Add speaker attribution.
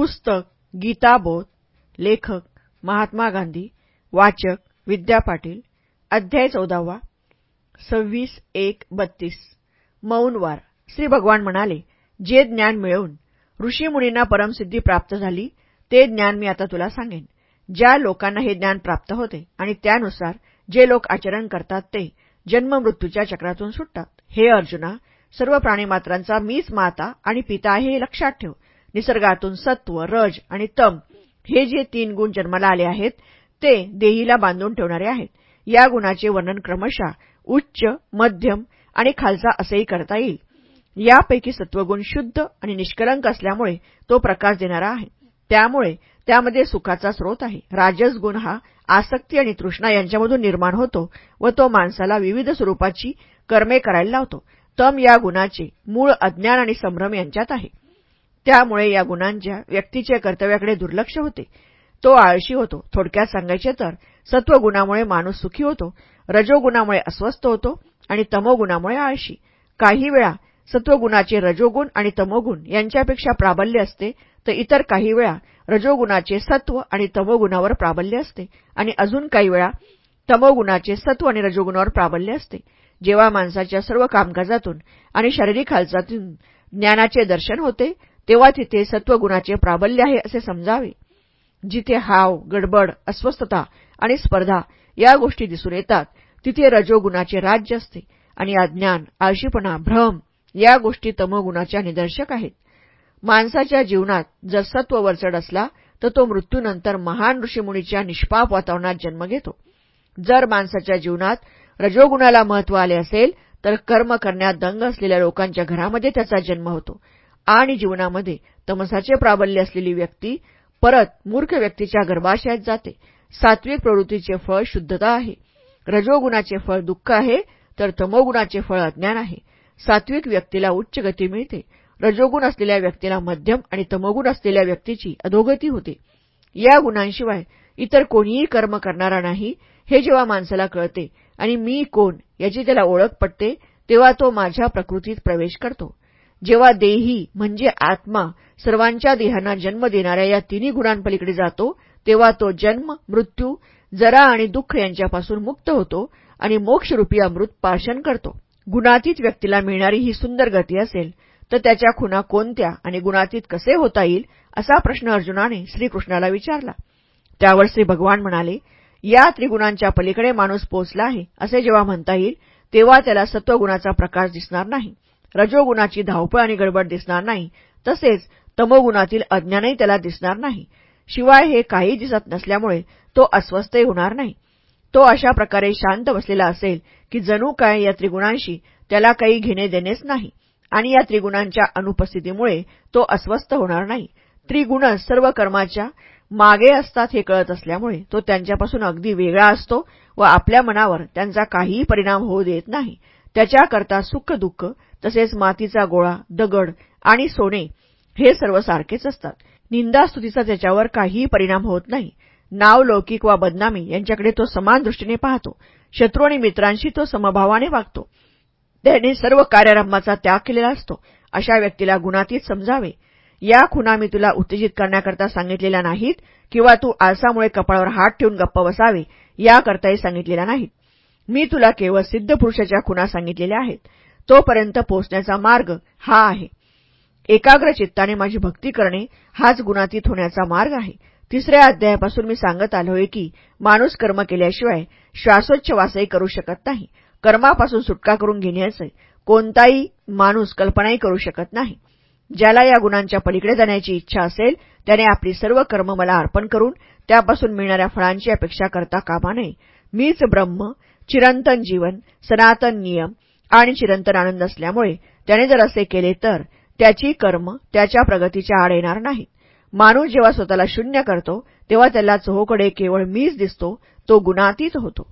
Speaker 1: पुस्तक गीताबोध लेखक महात्मा गांधी वाचक विद्या पाटील अध्याय चौदावा सव्वीस एक बत्तीस. मौनवार श्री भगवान म्हणाले जे ज्ञान मिळवून ऋषीमुनींना परमसिद्धी प्राप्त झाली ते ज्ञान मी आता तुला सांगेन. ज्या लोकांना हे ज्ञान प्राप्त होते आणि त्यानुसार जे लोक आचरण करतात ते जन्ममृत्यूच्या चक्रातून सुटतात. हे अर्जुना सर्व प्राणीमात्रांचा मीच माता आणि पिता आहे हे लक्षात ठेव. निसर्गातून सत्व रज आणि तम हे जे तीन गुण जन्माला आले आहेत ते देहीला बांधून ठेवणारे आहेत. या गुणाचे वर्णन क्रमशः उच्च मध्यम आणि खालचा असेही करता येईल. यापैकी सत्वगुण शुद्ध आणि निष्कलंक असल्यामुळे तो प्रकाश देणारा आहे. त्यामुळे त्यामध्ये सुखाचा स्रोत आहे. राजस गुण हा आसक्ती आणि तृष्णा यांच्यामधून निर्माण होतो व तो माणसाला विविध स्वरूपाची कर्मे करायला लावतो. तम या गुणाचे मूळ अज्ञान आणि संभ्रम यांच्यात आहे. त्यामुळे या गुणांच्या व्यक्तीच्या कर्तव्याकडे दुर्लक्ष होते. तो आळशी होतो. थोडक्यात सांगायचे तर सत्वगुणामुळे माणूस सुखी होतो रजोगुणामुळे अस्वस्थ होतो आणि तमोगुणामुळे आळशी. काही वेळा सत्वगुणाचे रजोगुण आणि तमोगुण यांच्यापेक्षा प्राबल्य असते तर इतर काही वेळा रजोगुणाचे सत्व आणि तमोगुणावर प्राबल्य असते आणि अजून काही वेळा तमोगुणाचे सत्व आणि रजोगुणावर प्राबल्य असते. जेव्हा माणसाच्या सर्व कामकाजातून आणि शारीरिक हालचालीतून ज्ञानाचे दर्शन होते तेव्हा तिथे सत्वगुणाचे प्राबल्य आहे असे समजावे. जिथे हाव गडबड अस्वस्थता आणि स्पर्धा या गोष्टी दिसून येतात तिथे रजोगुणाचे राज्य असते आणि अज्ञान आळशीपणा भ्रम या गोष्टी तमोगुणाच्या निदर्शक आहेत. माणसाच्या जीवनात जर सत्व वरचढ असला तर तो मृत्यूनंतर महान ऋषीमुनीच्या निष्पाप वातावरणात जन्म घेतो. जर माणसाच्या जीवनात रजोगुणाला महत्त्व आले असेल तर कर्म करण्यात दंग असलेल्या लोकांच्या घरामध्ये त्याचा जन्म होतो. आणि जीवनामध्ये तमसाचे प्राबल्य असलेली व्यक्ती परत मूर्ख व्यक्तीच्या गर्भाशयात जाते. सात्विक प्रवृत्तीचे फळ शुद्धता आहे. रजोगुणाचे फळ दुःख आहे तर तमोगुणाचे फळ अज्ञान आहे. सात्विक व्यक्तीला उच्च गती मिळते. रजोगुण असलेल्या व्यक्तीला मध्यम आणि तमोगुण असलेल्या व्यक्तीची अधोगती होते. या गुणांशिवाय इतर कोणीही कर्म करणारा नाही हे जेव्हा माणसाला कळते आणि मी कोण याची त्याला ओळख पडते तेव्हा तो माझ्या प्रकृतीत प्रवेश करतो. जेव्हा देही म्हणजे आत्मा सर्वांच्या देहांना जन्म देणाऱ्या या तिन्ही गुणांपलीकडे जातो तेव्हा तो जन्म मृत्यू जरा आणि दुःख यांच्यापासून मुक्त होतो आणि मोक्षरूपी अमृत पार्शन करतो. गुणातीत व्यक्तीला मिळणारी ही सुंदर गती असेल तर त्याच्या खुणा कोणत्या आणि गुणातीत कसे होता येईल असा प्रश्न अर्जुनाने श्रीकृष्णाला विचारला. त्यावर श्री भगवान म्हणाले या त्रिगुणांच्या पलीकडे माणूस पोचला आहे असे जेव्हा म्हणता येईल तेव्हा त्याला सत्वगुणाचा प्रकाश दिसणार नाही. रजोगुणाची धावपळ आणि गडबड दिसणार नाही. तसेच तमोगुणातील अज्ञानही त्याला दिसणार नाही. शिवाय हे काही दिसत नसल्यामुळे तो अस्वस्थही होणार नाही. तो अशा प्रकारे शांत बसलेला असेल की जणू काय या त्रिगुणांशी त्याला काही घेणे देणेच नाही. आणि या त्रिगुणांच्या अनुपस्थितीमुळे तो अस्वस्थ होणार नाही. त्रिगुणच सर्व कर्माच्या मागे असतात हे कळत असल्यामुळे तो त्यांच्यापासून अगदी वेगळा असतो व आपल्या मनावर त्यांचा काहीही परिणाम होऊ देत नाही. त्याच्याकरता सुख दुःख तसेच मातीचा गोळा दगड आणि सोने हे सर्व सारखेच असतात. निंदास्तुतीचा त्याच्यावर काहीही परिणाम होत नाही. नाव लौकिक वा बदनामी यांच्याकडे तो समान दृष्टीने पाहतो. शत्रू आणि मित्रांशी तो समभावाने वागतो. त्याने सर्व कार्यारंभाचा त्याग केलेला असतो. अशा व्यक्तीला गुणातीत समजावे. या खुणा मी तुला उत्तेजित करण्याकरता सांगितलेल्या नाहीत किंवा तू आळसामुळे कपाळावर हात ठेवून गप्प बसावे याकरताही सांगितलेल्या नाहीत. मी तुला केवळ सिद्ध पुरुषाच्या खुणा सांगितलेल्या आहेत. तोपर्यंत पोहोचण्याचा मार्ग हा आहे. एकाग्र चित्ताने माझी भक्ती करणे हाच गुणातीत होण्याचा मार्ग आहे. तिसऱ्या अध्यायापासून मी सांगत आलोय की माणूस कर्म केल्याशिवाय श्वासोच्छवासही करू शकत नाही. कर्मापासून सुटका करून घेण्याचे कोणताही माणूस कल्पनाही करू शकत नाही. ज्याला या गुणांच्या पलीकडे जाण्याची इच्छा असेल त्याने आपली सर्व कर्म मला अर्पण करून त्यापासून मिळणाऱ्या फळांची अपेक्षा करता कामा नये. मीच ब्रह्म चिरंतन जीवन सनातन नियम आणि चिरंतन आनंद असल्यामुळे त्याने जर असे केले तर त्याची कर्म त्याच्या प्रगतीच्या आड येणार नाहीत. माणूस जेव्हा स्वतःला शून्य करतो तेव्हा त्याला चोहोकडे केवळ मीच दिसतो तो गुणातीत होतो.